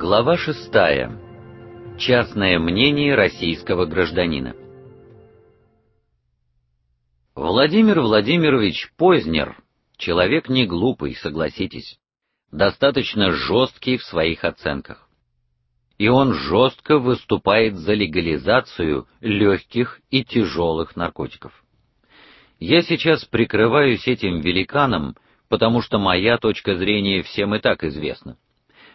Глава шестая. Частное мнение российского гражданина. Владимир Владимирович Познер человек не глупый, согласитесь, достаточно жесткий в своих оценках. И он жестко выступает за легализацию легких и тяжелых наркотиков. Я сейчас прикрываюсь этим великаном, потому что моя точка зрения всем и так известна.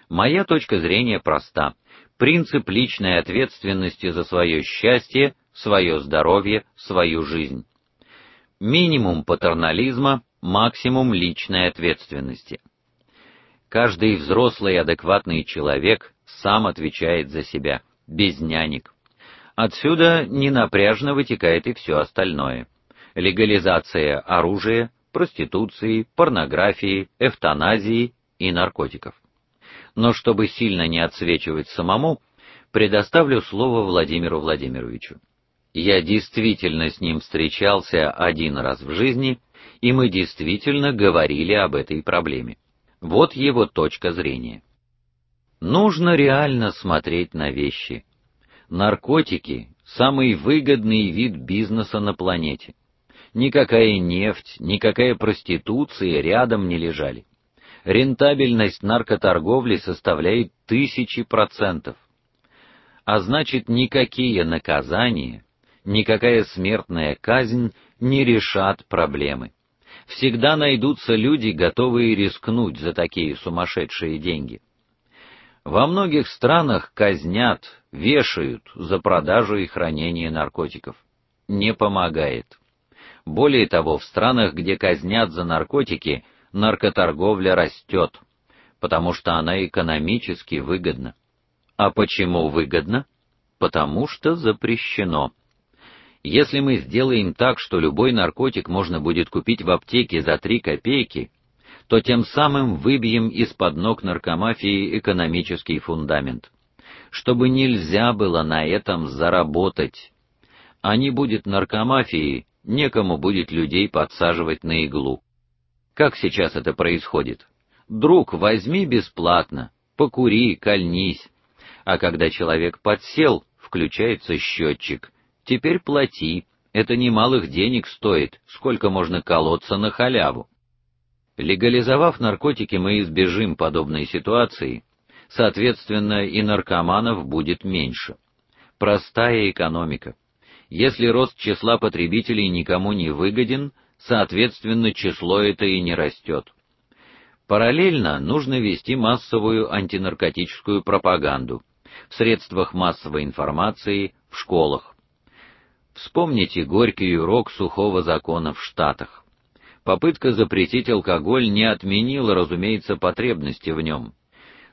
Моя точка зрения проста: принцип личной ответственности за свое счастье, свое здоровье, свою жизнь. Минимум патернализма, максимум личной ответственности. Каждый взрослый адекватный человек сам отвечает за себя, без нянек. Отсюда ненапряжно вытекает и все остальное: легализация оружия, проституции, порнографии, эвтаназии и наркотиков. Но чтобы сильно не отсвечивать самому, предоставлю слово Владимиру Владимировичу. Я действительно с ним встречался один раз в жизни, и мы действительно говорили об этой проблеме. Вот его точка зрения. Нужно реально смотреть на вещи. Наркотики самый выгодный вид бизнеса на планете. Никакая нефть, никакая проституция рядом не лежали. Рентабельность наркоторговли составляет тысячи процентов. А значит, никакие наказания, никакая смертная казнь не решат проблемы. Всегда найдутся люди, готовые рискнуть за такие сумасшедшие деньги. Во многих странах казнят, вешают за продажу и хранение наркотиков. Не помогает. Более того, в странах, где казнят за наркотики, наркоторговля растет, потому что она экономически выгодна. А почему выгодна? Потому что запрещено. Если мы сделаем так, что любой наркотик можно будет купить в аптеке за 3 копейки, то тем самым выбьем из-под ног наркомафии экономический фундамент, чтобы нельзя было на этом заработать. А не будет наркомафии, некому будет людей подсаживать на иглу. Как сейчас это происходит? Друг, возьми бесплатно, покури, кольнись. А когда человек подсел, включается счетчик. Теперь плати. Это немалых денег стоит, сколько можно колоться на халяву. Легализовав наркотики, мы избежим подобной ситуации. Соответственно, и наркоманов будет меньше. Простая экономика. Если рост числа потребителей никому не выгоден, соответственно, число это и не растет. Параллельно нужно вести массовую антинаркотическую пропаганду в средствах массовой информации, в школах. Вспомните горький урок сухого закона в Штатах. Попытка запретить алкоголь не отменила, разумеется, потребности в нем.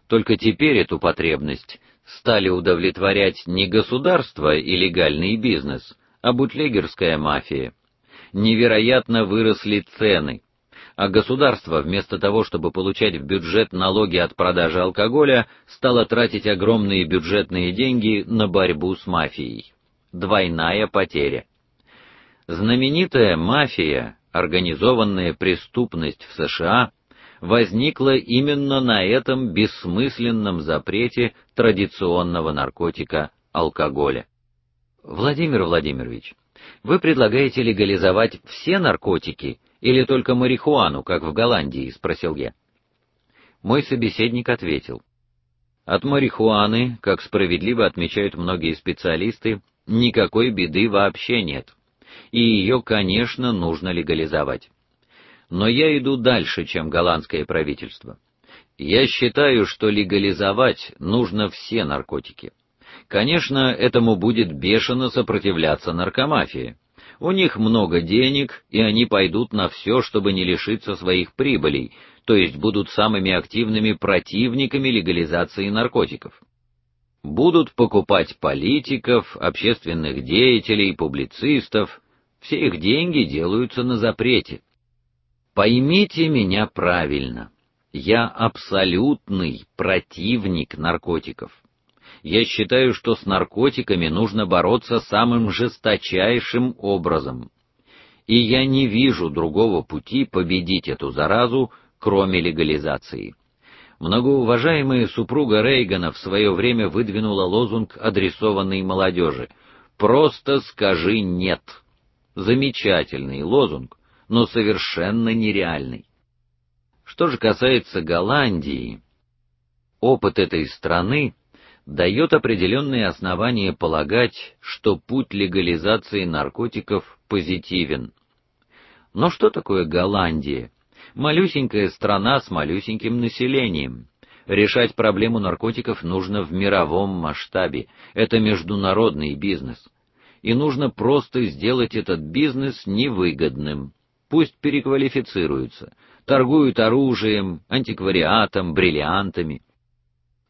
Только теперь эту потребность стали удовлетворять не государство и легальный бизнес, а бутлегерская мафия. Невероятно выросли цены, а государство вместо того, чтобы получать в бюджет налоги от продажи алкоголя, стало тратить огромные бюджетные деньги на борьбу с мафией. Двойная потеря. Знаменитая мафия, организованная преступность в США возникла именно на этом бессмысленном запрете традиционного наркотика алкоголя. Владимир Владимирович, вы предлагаете легализовать все наркотики или только марихуану, как в Голландии, спросил я. Мой собеседник ответил: От марихуаны, как справедливо отмечают многие специалисты, никакой беды вообще нет. И ее, конечно, нужно легализовать. Но я иду дальше, чем голландское правительство. Я считаю, что легализовать нужно все наркотики. Конечно, этому будет бешено сопротивляться наркомафия. У них много денег, и они пойдут на все, чтобы не лишиться своих прибылей, то есть будут самыми активными противниками легализации наркотиков. Будут покупать политиков, общественных деятелей, публицистов. Все их деньги делаются на запрете. Поймите меня правильно. Я абсолютный противник наркотиков. Я считаю, что с наркотиками нужно бороться самым жесточайшим образом. И я не вижу другого пути победить эту заразу, кроме легализации. Многоуважаемая супруга Рейгана в свое время выдвинула лозунг, адресованный молодежи: "Просто скажи нет". Замечательный лозунг, но совершенно нереальный. Что же касается Голландии, опыт этой страны дает определенные основания полагать, что путь легализации наркотиков позитивен. Но что такое Голландия? Малюсенькая страна с малюсеньким населением. Решать проблему наркотиков нужно в мировом масштабе. Это международный бизнес. И нужно просто сделать этот бизнес невыгодным. Пусть переквалифицируются, торгуют оружием, антиквариатом, бриллиантами.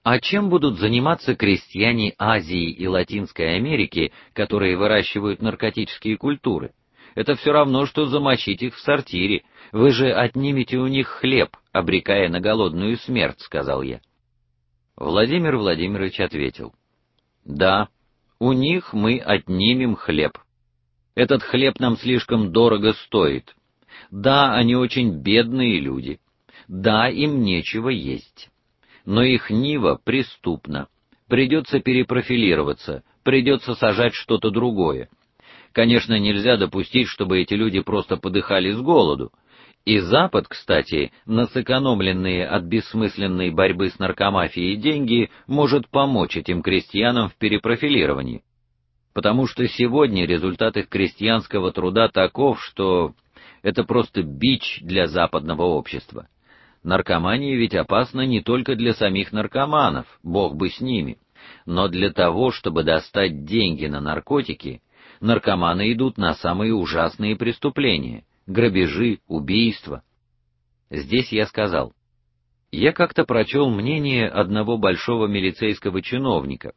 А чем будут заниматься крестьяне Азии и Латинской Америки, которые выращивают наркотические культуры? Это все равно что замочить их в сортире. Вы же отнимете у них хлеб, обрекая на голодную смерть, сказал я. Владимир Владимирович ответил: "Да, у них мы отнимем хлеб. Этот хлеб нам слишком дорого стоит. Да, они очень бедные люди. Да, им нечего есть но их нива преступна. Придется перепрофилироваться, придется сажать что-то другое. Конечно, нельзя допустить, чтобы эти люди просто подыхали с голоду. И Запад, кстати, на сэкономленные от бессмысленной борьбы с наркомафией деньги может помочь этим крестьянам в перепрофилировании. Потому что сегодня результат их крестьянского труда таков, что это просто бич для западного общества. Наркомания ведь опасна не только для самих наркоманов, бог бы с ними, но для того, чтобы достать деньги на наркотики, наркоманы идут на самые ужасные преступления: грабежи, убийства. Здесь я сказал: я как-то прочел мнение одного большого милицейского чиновника.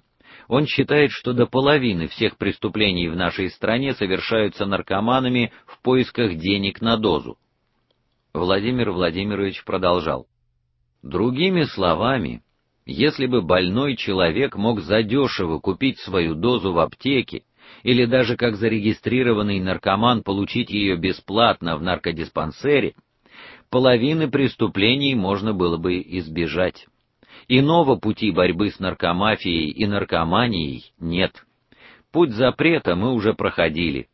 Он считает, что до половины всех преступлений в нашей стране совершаются наркоманами в поисках денег на дозу. Владимир Владимирович продолжал: Другими словами, если бы больной человек мог задешево купить свою дозу в аптеке или даже как зарегистрированный наркоман получить ее бесплатно в наркодиспансере, половины преступлений можно было бы избежать. Иного пути борьбы с наркомафией и наркоманией нет. Путь запрета мы уже проходили.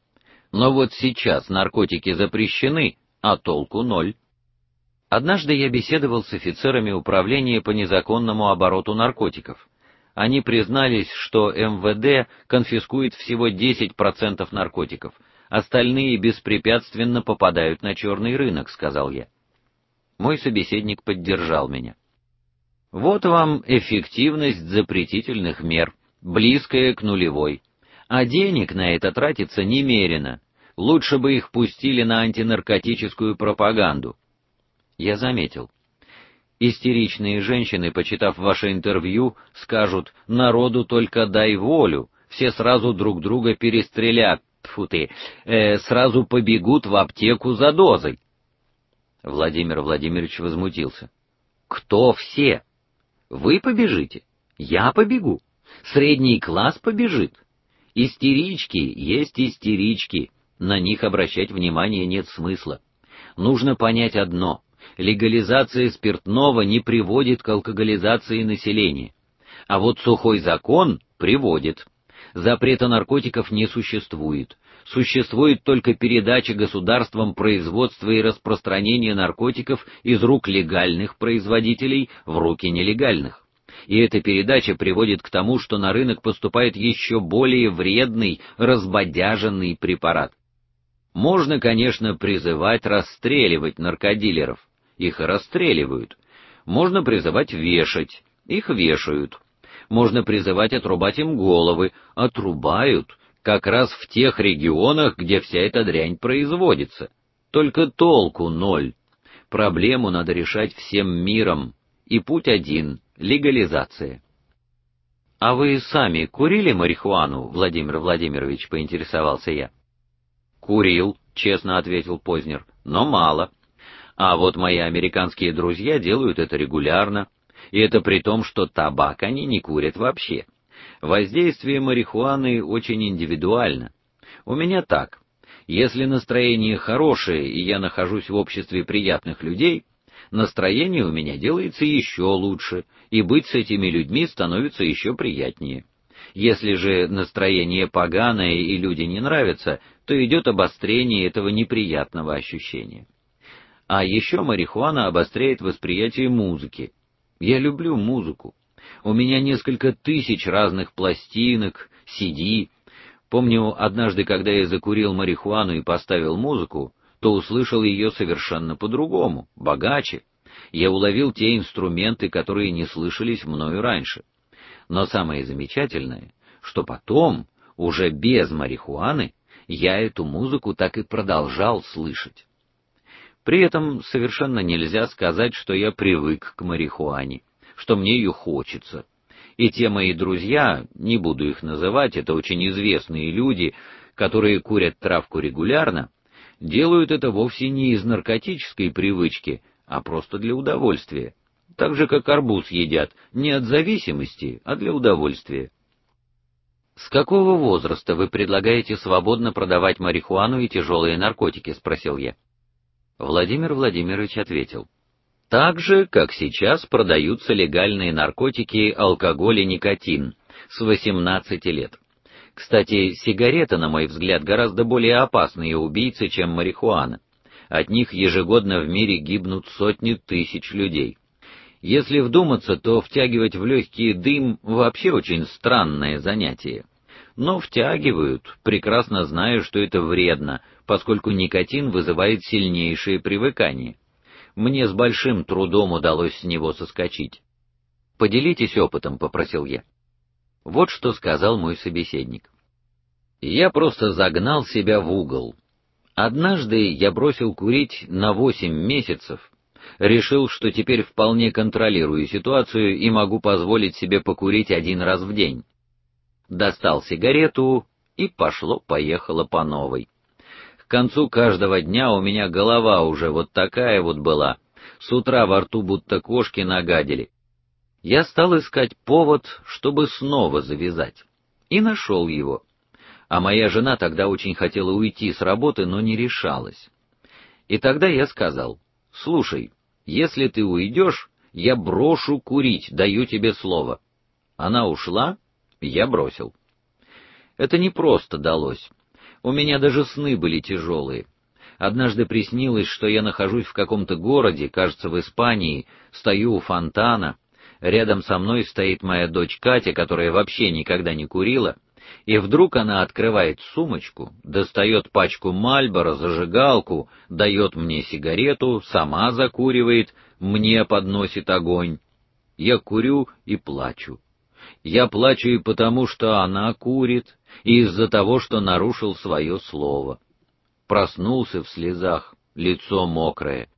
Но вот сейчас наркотики запрещены, а толку ноль. Однажды я беседовал с офицерами управления по незаконному обороту наркотиков. Они признались, что МВД конфискует всего 10% наркотиков, остальные беспрепятственно попадают на черный рынок, сказал я. Мой собеседник поддержал меня. Вот вам эффективность запретительных мер, близкая к нулевой. А денег на это тратится немерено. Лучше бы их пустили на антинаркотическую пропаганду. Я заметил. Истеричные женщины, почитав ваше интервью, скажут: "Народу только дай волю, все сразу друг друга перестрелят". Тьфу ты, э, сразу побегут в аптеку за дозой. Владимир Владимирович возмутился. Кто все? Вы побежите? Я побегу. Средний класс побежит. Истерички есть истерички на них обращать внимание нет смысла. Нужно понять одно: легализация спиртного не приводит к алкоголизации населения. А вот сухой закон приводит. Запрета наркотиков не существует. Существует только передача государством производства и распространения наркотиков из рук легальных производителей в руки нелегальных. И эта передача приводит к тому, что на рынок поступает еще более вредный, разбодяженный препарат. Можно, конечно, призывать расстреливать наркодилеров. Их расстреливают. Можно призывать вешать. Их вешают. Можно призывать отрубать им головы, отрубают, как раз в тех регионах, где вся эта дрянь производится. Только толку ноль. Проблему надо решать всем миром, и путь один легализация. А вы сами курили марихуану, Владимир Владимирович, поинтересовался я. Курил, честно ответил Познер, но мало. А вот мои американские друзья делают это регулярно, и это при том, что табак они не курят вообще. Воздействие марихуаны очень индивидуально. У меня так: если настроение хорошее и я нахожусь в обществе приятных людей, Настроение у меня делается еще лучше, и быть с этими людьми становится еще приятнее. Если же настроение поганое и люди не нравятся, то идет обострение этого неприятного ощущения. А еще марихуана обостряет восприятие музыки. Я люблю музыку. У меня несколько тысяч разных пластинок, CD. Помню, однажды, когда я закурил марихуану и поставил музыку, то услышал ее совершенно по-другому, богаче. Я уловил те инструменты, которые не слышались мною раньше. Но самое замечательное, что потом, уже без марихуаны, я эту музыку так и продолжал слышать. При этом совершенно нельзя сказать, что я привык к марихуане, что мне ее хочется. И те мои друзья, не буду их называть, это очень известные люди, которые курят травку регулярно, делают это вовсе не из наркотической привычки, а просто для удовольствия. Так же как арбуз едят, не от зависимости, а для удовольствия. С какого возраста вы предлагаете свободно продавать марихуану и тяжелые наркотики, спросил я. Владимир Владимирович ответил: так же, как сейчас продаются легальные наркотики, алкоголь и никотин с 18 лет. Кстати, сигареты, на мой взгляд, гораздо более опасные убийцы, чем марихуана. От них ежегодно в мире гибнут сотни тысяч людей. Если вдуматься, то втягивать в легкий дым вообще очень странное занятие. Но втягивают, прекрасно зная, что это вредно, поскольку никотин вызывает сильнейшее привыкание. Мне с большим трудом удалось с него соскочить. Поделитесь опытом, попросил я. Вот что сказал мой собеседник. Я просто загнал себя в угол. Однажды я бросил курить на восемь месяцев, решил, что теперь вполне контролирую ситуацию и могу позволить себе покурить один раз в день. Достал сигарету и пошло-поехало по новой. К концу каждого дня у меня голова уже вот такая вот была. С утра во рту будто кошки нагадили. Я стал искать повод, чтобы снова завязать, и нашел его. А моя жена тогда очень хотела уйти с работы, но не решалась. И тогда я сказал: "Слушай, если ты уйдешь, я брошу курить, даю тебе слово". Она ушла, я бросил. Это не просто далось. У меня даже сны были тяжелые. Однажды приснилось, что я нахожусь в каком-то городе, кажется, в Испании, стою у фонтана, Рядом со мной стоит моя дочь Катя, которая вообще никогда не курила, и вдруг она открывает сумочку, достает пачку Мальборо, зажигалку, дает мне сигарету, сама закуривает, мне подносит огонь. Я курю и плачу. Я плачу и потому, что она курит, и из-за того, что нарушил свое слово. Проснулся в слезах, лицо мокрое.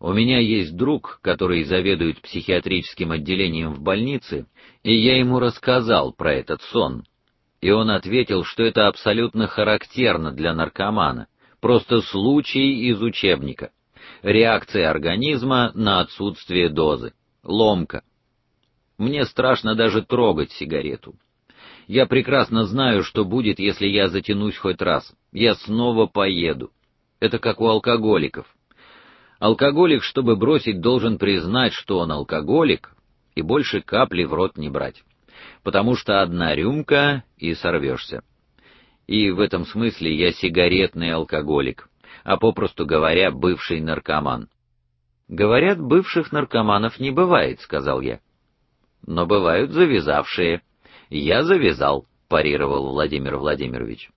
У меня есть друг, который заведует психиатрическим отделением в больнице, и я ему рассказал про этот сон. И он ответил, что это абсолютно характерно для наркомана, просто случай из учебника. Реакция организма на отсутствие дозы. Ломка. Мне страшно даже трогать сигарету. Я прекрасно знаю, что будет, если я затянусь хоть раз. Я снова поеду. Это как у алкоголиков. Алкоголик, чтобы бросить, должен признать, что он алкоголик, и больше капли в рот не брать. Потому что одна рюмка и сорвешься. И в этом смысле я сигаретный алкоголик, а попросту говоря, бывший наркоман. Говорят, бывших наркоманов не бывает, сказал я. Но бывают завязавшие. Я завязал, парировал Владимир Владимирович.